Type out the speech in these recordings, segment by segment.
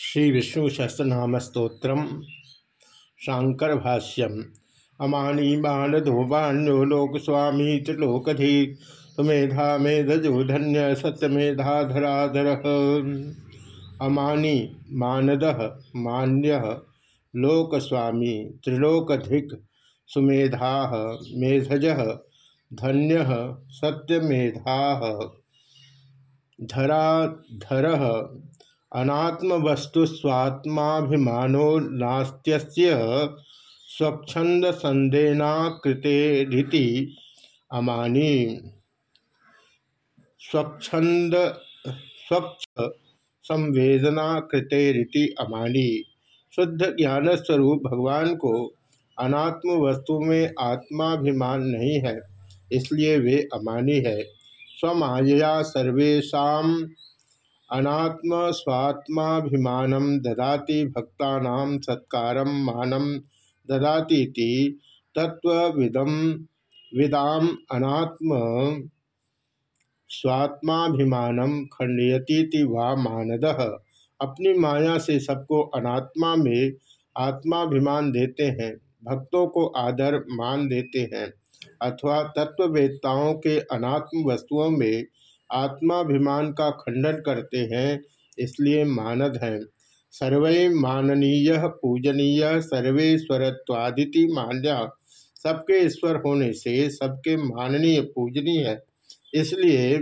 श्री विष्णु सहस्रनाम स्त्रोत्र शांकर भाष्यम अमानी बाणधो बाण्यो लोक स्वामी त्रिलोकधी सुमेधा मेधजो धन्य सत्यमेधाधराधर अमानी मानद मान्य लोकस्वामी त्रिलोकधिक। सुमेधा मेधज धन्य सत्यमेधा। धराधर अनात्म वस्तु स्वात्माभिमानो नास्त्यस्य स्वच्छंद संदेनाकृतेरिति अमानी। स्वच्छंद स्वच्छ संवेदना कृतेरिति अमानी। शुद्ध ज्ञान स्वरूप भगवान को अनात्म वस्तु में आत्माभिमान नहीं है, इसलिए वे अमानी है। स्वमाया सर्वेशा अनात्म स्वात्माभिमान ददाति भक्ता सत्कार मानम ददाती तत्विदम विदाम अनात्म स्वात्माभिमान खंडयती वा मानद। अपनी माया से सबको अनात्मा में आत्माभिमान देते हैं, भक्तों को आदर मान देते हैं, अथवा तत्ववेत्ताओं के अनात्म वस्तुओं में आत्माभिमान का खंडन करते हैं, इसलिए मानद हैं। सर्वे माननीय पूजनीय, सर्वे सर्वेश्वरत्वादिति मान्या। सबके ईश्वर होने से सबके माननीय पूजनीय इसलिए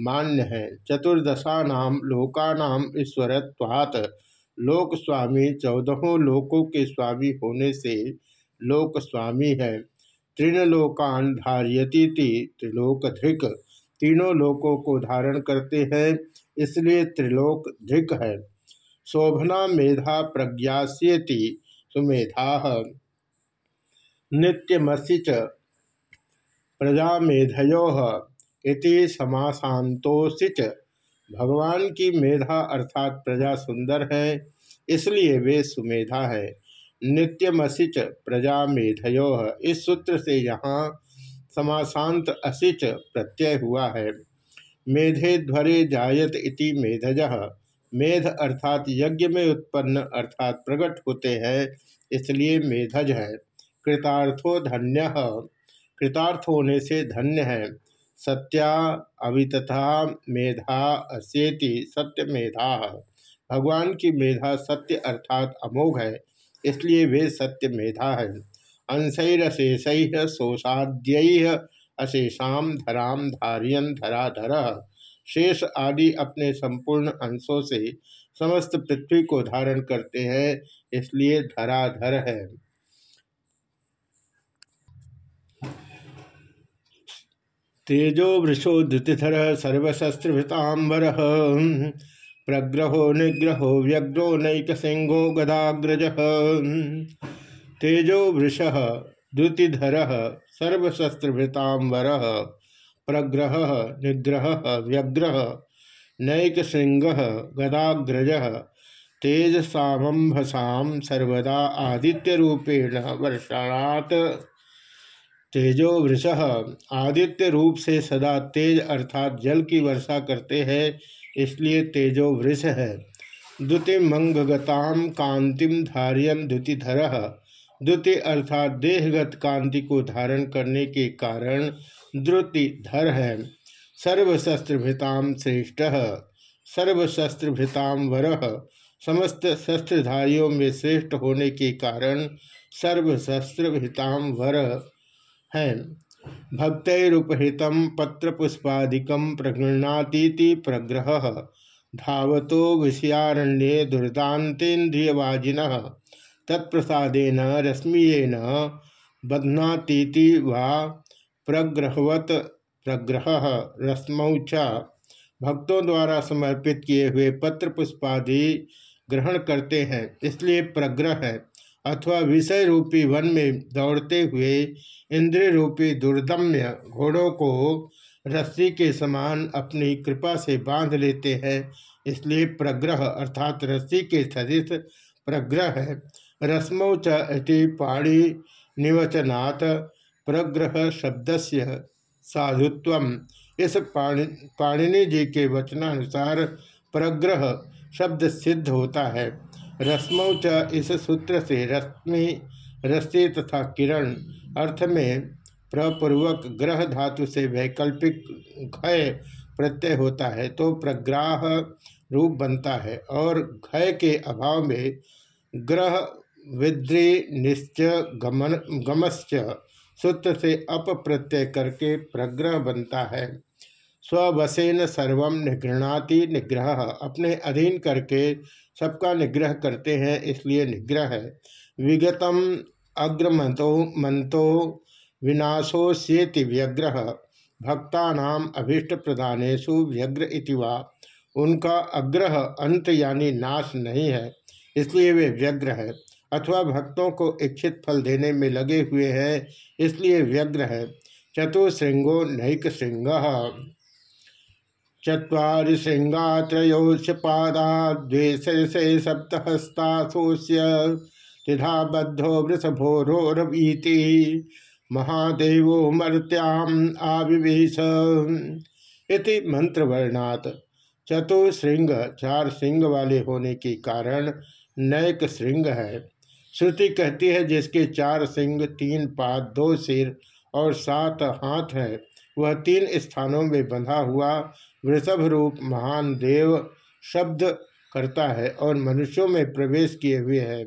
मान्य है। चतुर्दशा नाम लोकानाम ईश्वरत्वात्। लोक स्वामी चौदहों लोकों के स्वामी होने से लोक स्वामी है। तृणलोकान धारियती त्रिलोक धृक तीनों लोकों को धारण करते हैं, इसलिए त्रिलोक धृक है। शोभना मेधा प्रज्ञास्यति सुमेधा। नित्यमसिच प्रजा मेधयो इति समासांतोषिच भगवान की मेधा अर्थात प्रजा सुंदर है, इसलिए वे सुमेधा है। नित्यमसिच प्रजा मेधयो इस सूत्र से यहाँ समासांत असिच प्रत्यय हुआ है। मेधे ध्वरे जायत इति मेधज। मेध अर्थात यज्ञ में उत्पन्न अर्थात प्रकट होते हैं, इसलिए मेधज है। कृतार्थो धन्य। कृतार्थ होने से धन्य है। सत्या अवितथा मेधा असेति सत्य मेधा। भगवान की मेधा सत्य अर्थात अमोघ है, इसलिए वे सत्य मेधा है। अंशरशेष शोषाद्य अशेषा धराम धारियन धराधर। शेष आदि अपने संपूर्ण अंशों से समस्त पृथ्वी को धारण करते हैं, इसलिए धराधर है। तेजो वृषो द्युतिधर सर्वशस्त्रभृतांबर प्रग्रहो निग्रहो व्यग्रो नैक सिंहो गदाग्रज। तेजो वृष, द्युतिधर सर्वशस्त्रभृतांबर प्रग्रह, निग्रह व्यग्रह नैक श्रृंग गदाग्रज, तेजसामभसा सर्वदा आदित्य रूपेण वर्षाणात। तेजो वृष आदित्य रूप से सदा तेज अर्थात जल की वर्षा करते हैं, इसलिए तेजो वृष है। द्युतिमंगगताम कांतिम धारियम द्युतिधर द्युति अर्थात देहगत कांति को धारण करने के कारण द्रुतिधर है। सर्वशस्त्रभृताम श्रेष्ठ सर्वशस्त्रभृताम वर। समस्त शस्त्रधारियों में श्रेष्ठ होने के कारण सर्वशस्त्रभृताम वर है। भक्तरुपहृत पत्र प्रगृणातीति प्रग्रह। धावतो विषयारण्ये दुर्दातेन्द्रियवाजिन तत्प्रसादेन, रश्मियेन, बध्नातीति वा प्रग्रहवत, प्रग्रह, रश्मौ भक्तों द्वारा समर्पित किए हुए पत्र पुष्पादि ग्रहण करते हैं, इसलिए प्रग्रह है। अथवा विषय रूपी वन में दौड़ते हुए इंद्रिय रूपी दुर्दम्य घोड़ों को रस्सी के समान अपनी कृपा से बाँध लेते हैं, इसलिए प्रग्रह अर्थात रस्सी के सदिश प्रग्रह है। रश्मौ च पाणी निवचनात् प्रग्रह शब्दस्य साधुत्व इस पाणिनि जी के वचनानुसार प्रग्रह शब्द सिद्ध होता है। रश्मौ च इस सूत्र से रश्मि, रस्सी तथा किरण अर्थ में प्रपूर्वक ग्रह धातु से वैकल्पिक घय प्रत्यय होता है तो प्रग्राह रूप बनता है और घय के अभाव में ग्रह विद्री निश्चय गमन, गमश्च। सूत्र से अप प्रत्यय करके प्रग्रह बनता है। स्ववसेन सर्व निगृणाति निग्रह। अपने अधीन करके सबका निग्रह करते हैं, इसलिए निग्रह है। विगतम अग्रमतो मंतो विनाशोस्येति व्यग्रह। भक्ता नाम अभीष्ट प्रदानेशु व्यग्र इतिवा उनका अग्रह अंत यानी नाश नहीं है, इसलिए वे व्यग्र है। अथवा भक्तों को इच्छित फल देने में लगे हुए हैं, इसलिए व्यग्र है। चतुश्रृंगो नैक श्रृंग चुरी श्रृंगा त्रयोश पादा द्वे से सप्तहस्ताशोष्य त्रिधा बद्धो वृषभोरोरवीति। महादेवो मर्त्याम आविवेश। इति मंत्रवर्णात। चतुश्रृंग चार श्रृंग वाले होने के कारण नैक श्रृंग है। श्रुति कहती है, जिसके चार सिंह तीन पाद, दो सिर और सात हाथ है, वह तीन स्थानों में बंधा हुआ वृषभ रूप महान देव शब्द करता है और मनुष्यों में प्रवेश किए हुए है।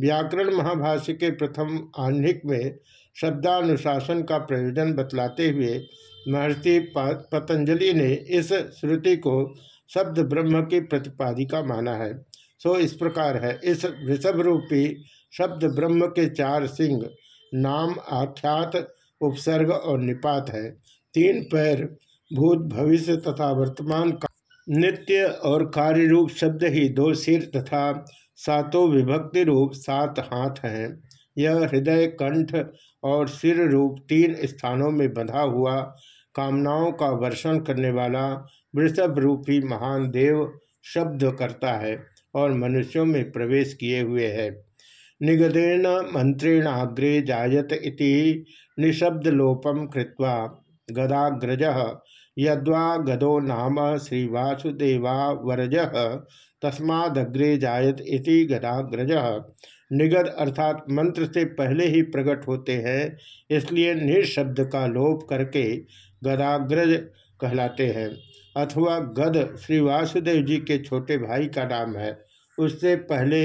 व्याकरण महाभाष्य के प्रथम आह्निक में शब्दानुशासन का प्रयोजन बतलाते हुए महर्षि पतंजलि ने इस श्रुति को शब्द ब्रह्म की प्रतिपादिका माना है। सो इस प्रकार है। इस वृषभ रूपी शब्द ब्रह्म के चार सिंह, नाम आख्यात, उपसर्ग और निपात है। तीन पैर, भूत भविष्य तथा वर्तमान का नित्य और कार्य रूप शब्द ही दो सिर तथा सातों विभक्ति रूप सात हाथ हैं। यह हृदय, कंठ और सिर रूप तीन स्थानों में बंधा हुआ, कामनाओं का वर्षण करने वाला वृषभ रूपी महान देव शब्द करता है और मनुष्यों में प्रवेश किए हुए है। निगदेन मंत्रेणाग्रे जायत इति निशब्दलोपम कृत्वा गदाग्रज यद्वा गदो नाम श्रीवासुदेवा वरज तस्मादग्रे जायत इति गदाग्रज। निगद अर्थात मंत्र से पहले ही प्रकट होते हैं, इसलिए निशब्द का लोप करके गदाग्रज कहलाते हैं। अथवा गद श्री वासुदेव जी के छोटे भाई का नाम है, उससे पहले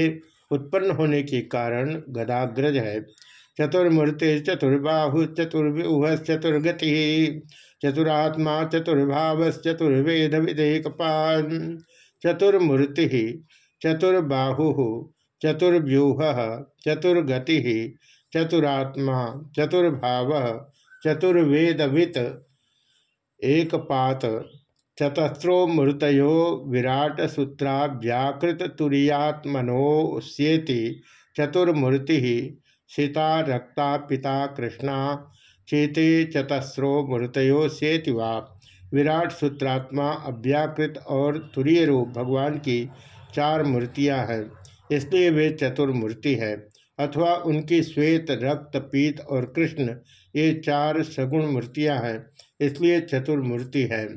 उत्पन्न होने के कारण गदाग्रज है। चतुर्मूर्ति चतुर्बाहु चतुर्व्यूह चतुर्गति चतुरात्मा चतुर्भाव चतुर्वेद विधेयक चतुर्मूर्ति चतुर्बाहु, चतुर्व्यूह चतुर्गति, चतुरात्मा चतुर्भाव चतुर्वेदवित। एक पात चतस्रो मूर्त विराट सूत्रा व्याकृत तुरीयात्मनोस्येति चतुर्मूर्ति सीता, रक्ता, पिता, कृष्णा, चेते चतस्रो मूर्तो वा। विराट सूत्रात्मा अव्याकृत और तुरीय रूप भगवान की चार मूर्तियाँ हैं। इसलिए वे चतुर्मूर्ति है, अथवा उनकी श्वेत, रक्त, पीत और कृष्ण, ये चार सगुण मूर्तियाँ हैं। इसलिए चतुर्मूर्ति है।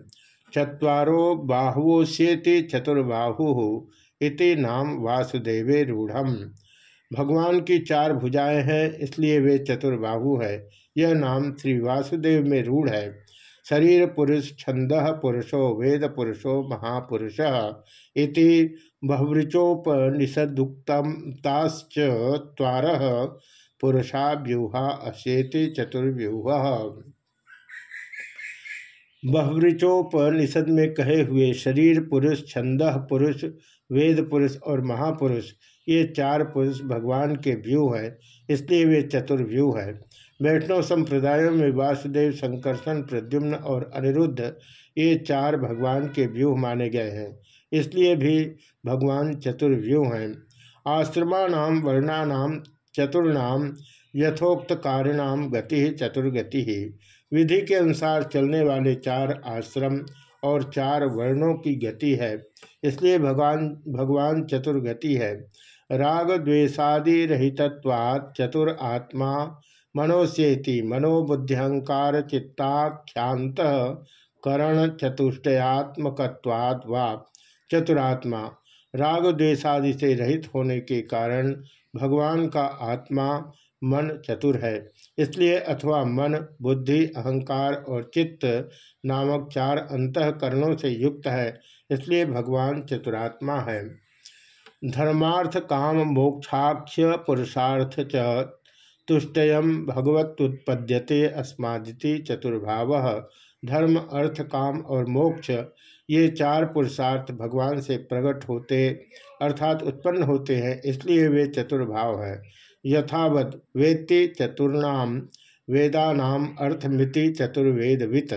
चत्वारो बाहुओश्येति चतुर्बाहु इति नाम वासुदेवे रूढ़ भगवान की चार भुजाएँ हैं, इसलिए वे चतुर्बाहु है। यह नाम श्री वासुदेव में रूढ़ है। शरीर पुरुष, छंद पुरुषो, वेद पुरुषो, महापुरुष इति तार पुरुषा व्यूहा अशेति चतुर्व्यूह। बहुवृचोपनिषद में कहे हुए शरीर पुरुष, छंद पुरुष, वेद पुरुष और महापुरुष, ये चार पुरुष भगवान के व्यू हैं, इसलिए वे चतुर्व्यू है। वैष्णव संप्रदायों में वासुदेव, संकर्षण, प्रद्युम्न और अनिरुद्ध, ये चार भगवान के व्यूह माने गए हैं, इसलिए भी भगवान चतुर्व्यू हैं। आश्रमाणाम वर्णानाम चतुर्नाम यथोक्त कारिणाम गति चतुर्गति। विधि के अनुसार चलने वाले चार आश्रम और चार वर्णों की गति है। इसलिए भगवान भगवान चतुर्गति है। राग द्वेषादि रहितत्वात् चतुर आत्मा मनोस्येति मनोबुद्धिहंकार चित्ताख्यांत करण चतुष्टयात्मकवाद वा चतुरात्मा। राग द्वेषादि से रहित होने के कारण भगवान का आत्मा मन चतुर है। इसलिए अथवा मन, बुद्धि, अहंकार और चित्त नामक चार अंतकरणों से युक्त है, इसलिए भगवान चतुरात्मा है। धर्मार्थ काम मोक्षाख्य पुरुषार्थ च तुष्टय भगवत्पद्यते अस्मादिति चतुर्भाव। धर्म, अर्थ, काम और मोक्ष, ये चार पुरुषार्थ भगवान से प्रकट होते, अर्थात उत्पन्न होते हैं, इसलिए वे चतुर्भाव है। यथावत वेत्ति चतुर्णाम वेदानाम अर्थमिति चतुर्वेदवित।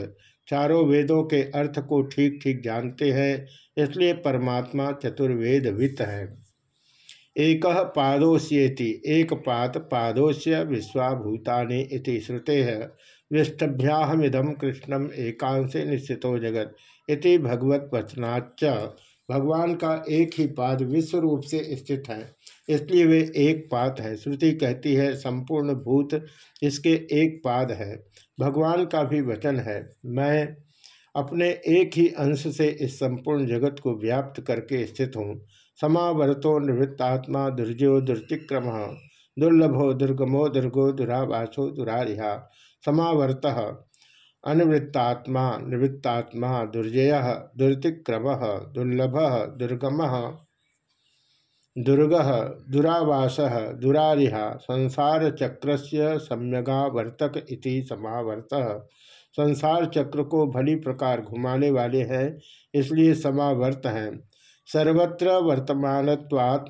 चारों वेदों के अर्थ को ठीक ठीक जानते हैं, इसलिए परमात्मा चतुर्वेदवित है। एक पादोश्येति एक पात पादोश्य विश्वाभूतानि इति श्रुते है। विष्टभ्याहमिदम कृष्णम एकांशे निश्चितो जगत इति भगवत वचनाच भगवान का एक ही पाद विश्व रूप से स्थित है, इसलिए वे एक पात है। श्रुति कहती है, संपूर्ण भूत इसके एक पाद है। भगवान का भी वचन है। मैं अपने एक ही अंश से इस संपूर्ण जगत को व्याप्त करके स्थित हूँ। समावर्तो निवृत्तात्मा दुर्जो दुर्तिक्रम। दुर्लभो दुर्गमो दुर्गो दुरावासो दुरारिहा। समावर्त अनिवृत्तात्मा, निवृत्तात्मा, दुर्जय, दुर्तिक्रम, दुर्लभ, दुर्गम, दुर्ग, दुरावास दुरारिहा संसार चक्र से सम्यगावर्तक समावर्त। संसार चक्र को भली प्रकार घुमाने वाले हैं, इसलिए समावर्त हैं। सर्वत्र वर्तमान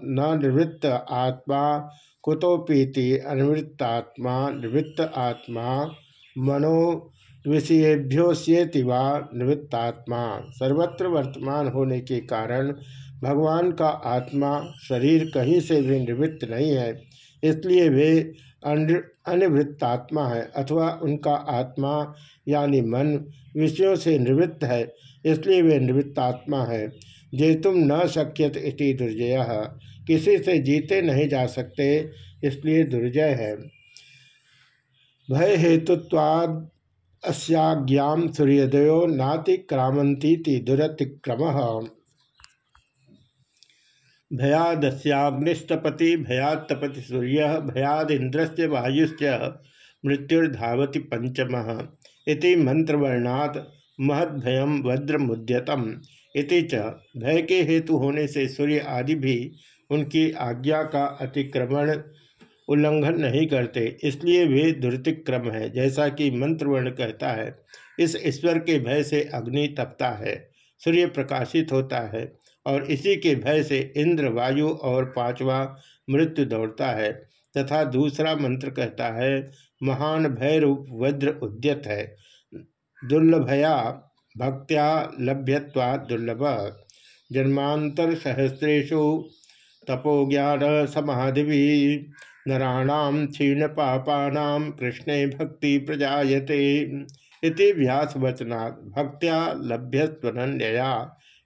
न निवृत्त आत्मा कुतोपीति अनिवृत्तात्मा, निवृत्त आत्मा, मनो विषयेभ्योस्येति वा निवृत्तात्मा। सर्वत्र वर्तमान होने के कारण भगवान का आत्मा शरीर कहीं से भी निवृत्त नहीं है। इसलिए वे अनिवृत्तात्मा है अथवा उनका आत्मा यानी मन विषयों से निवृत्त है, इसलिए वे निवृत्तात्मा है। जे तुम न शक्यत इति दुर्जय, किसी से जीते नहीं जा सकते, इसलिए दुर्जय है। भय हेतुत्वाद अस्याज्ञाम सूर्योदयो नातिक्रामती दुरतिक्रम। भयादस्याग्निस्तपति भयातपति सूर्य भयादिंद्रस्य वायुश्च मृत्युर्धावति पंचम इति मंत्रवर्णात् महद्भयम वज्रमुद्यतम। इति च भय के हेतु होने से सूर्य आदि भी उनकी आज्ञा का अतिक्रमण उल्लंघन नहीं करते, इसलिए वे दुर्तिक्रम है, जैसा कि मंत्रवर्ण कहता है, इस ईश्वर के भय से अग्नि तपता है, सूर्य प्रकाशित होता है, और इसी के भय से इंद्र, वायु और पांचवा मृत्यु दौड़ता है, तथा दूसरा मंत्र कहता है, महान भय रूप वज्र उद्यत है, दुर्लभया भक्त्या लभ्यवा दुर्लभ। जन्मांतर सहस्रेशु तपोज्ञान समाधि नराणाम क्षीण पापानाम कृष्णे भक्ति प्रजायते इति व्यास वचना भक्त्या लभ्यस्वनन्यया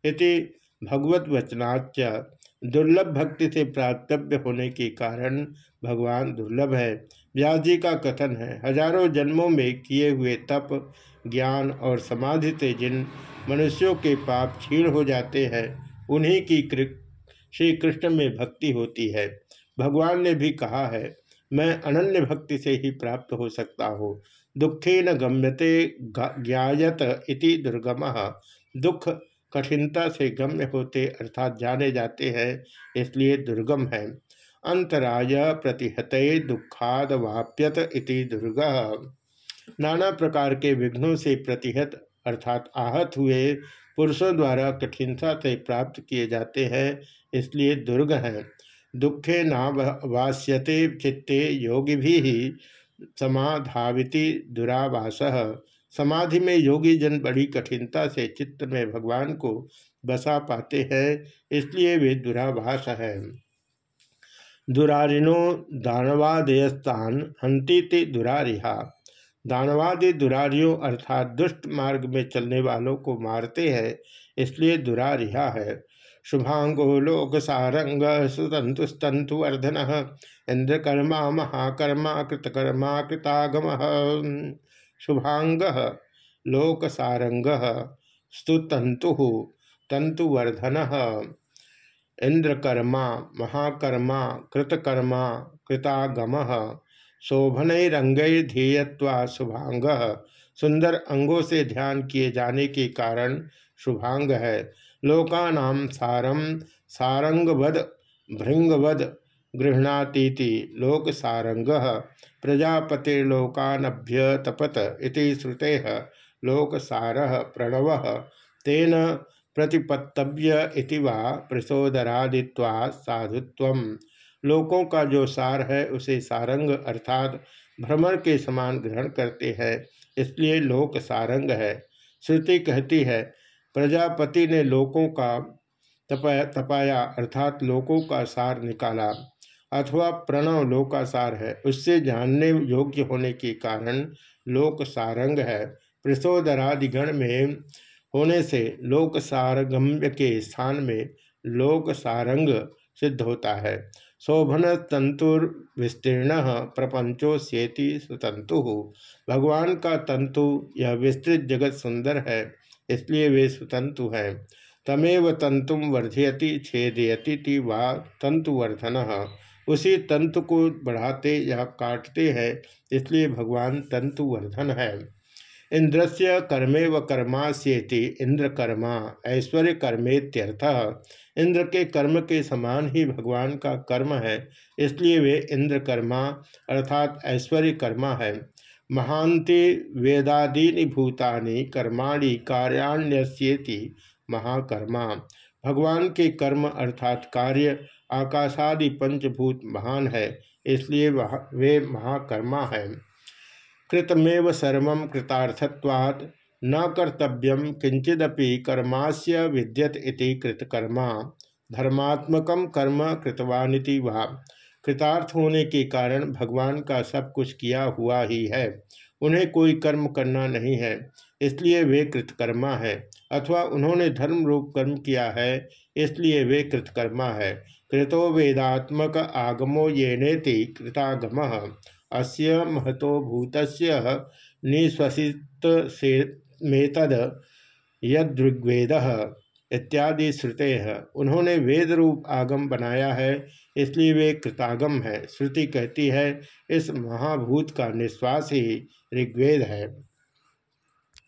इति भगवत वचनाच दुर्लभ भक्ति से प्राप्तव्य होने के कारण भगवान दुर्लभ है। व्यास जी का कथन है, हज़ारों जन्मों में किए हुए तप, ज्ञान और समाधि से जिन मनुष्यों के पाप क्षीण हो जाते हैं, उन्हीं की श्री कृष्ण में भक्ति होती है। भगवान ने भी कहा है, मैं अनन्य भक्ति से ही प्राप्त हो सकता हूँ। दुखे न गम्यते ज्ञायत इति दुर्गम। दुख कठिनता से गम्य होते अर्थात जाने जाते हैं, इसलिए दुर्गम है। अंतराय प्रतिहत दुखाद वाप्यत इति दुर्ग। नाना प्रकार के विघ्नों से प्रतिहत अर्थात आहत हुए पुरुषों द्वारा कठिनता से प्राप्त किए जाते हैं, इसलिए दुर्ग हैं। दुखे नावास्यते चित्ते योगी भी समाधाविति दुरावास। समाधि में योगी जन बड़ी कठिनता से चित्त में भगवान को बसा पाते हैं, इसलिए वे दुराभास है। दुरारिनो दानवादयस्तान हंतीति दुरारिहा। दानवादि दुरारियों अर्थात दुष्ट मार्ग में चलने वालों को मारते हैं, इसलिए दुरारिहा है। शुभांगो लोक सारंग सुतंतुस्तंतु वर्धन इंद्रकर्मा महाकर्मा, कृतकर्मा, कृतागम। शुभांग लोक सारंग स्तुतंतु तंतुवर्धन इंद्रकर्मा महाकर्मा, कृतकर्मा, कृतागम। शोभनरंगधेयत्वा शुभांग सुंदर अंगों से ध्यान किए जाने के कारण शुभांग है। लोकानाम सारम सारंगवद, भृंगवद, गृहणातीति लोक सारंग प्रजापतिर्लोकानभ्यतपत इति श्रुते लोक सार प्रणव, तेन प्रतिपत्तव्य इति वा प्रसोदरादित्वा साधुत्व। लोकों का जो सार है, उसे सारंग अर्थात भ्रमण के समान ग्रहण करते हैं, इसलिए लोक सारंग है। श्रुति कहती है प्रजापति ने लोकों का तपाया तपाया, अर्थात लोकों का सार निकाला, अथवा प्रणव लोकासार है। उससे जानने योग्य होने के कारण लोक सारंग है। प्रसोदरादिगण में होने से लोक सारगम्य के स्थान में लोक सारंग सिद्ध होता है। शोभन तंतुर विस्तीर्ण प्रपंचो सेति सुतंतु। भगवान का तंतु, यह विस्तृत जगत सुंदर है। इसलिए वे सुतंतु हैं। तमेव तंतुम वर्धयति, छेदयति वा तंतुवर्धन। उसी तंतु को बढ़ाते या काटते हैं, इसलिए भगवान तंतुवर्धन है। इंद्र से कर्मे व कर्मास्येति इंद्र कर्मा ऐश्वर्य कर्मेत्यर्थ इंद्र के कर्म के समान ही भगवान का कर्म है, इसलिए वे इंद्र कर्मा अर्थात ऐश्वर्य कर्मा है। महांति वेदादीनि भूतानि कर्माणि कार्याण्यस्येति महाकर्मा। भगवान के कर्म अर्थात कार्य आकाशादि पंचभूत महान है, इसलिए वह वे महाकर्मा है। कृतमेव सर्व कृतार्थत्वात्, न कर्तव्यम किंचिदपि कर्मास्य विद्यत इति कृतकर्मा। धर्मात्मक कर्म कृतवानिति वा। कृतार्थ होने के कारण भगवान का सब कुछ किया हुआ ही है। उन्हें कोई कर्म करना नहीं है, इसलिए वे कृतकर्मा है, अथवा उन्होंने धर्म रूप कर्म किया है, इसलिए वे कृतकर्मा है। कृतो वेदात्मक आगमो ये नेति कृतागम, अस्य महतो भूत निश्वसित मेतद यदृग्वेद इत्यादि श्रुते। है उन्होंने वेद रूप आगम बनाया है इसलिए वे कृतागम है। श्रुति कहती है इस महाभूत का निश्वास ही ऋग्वेद है।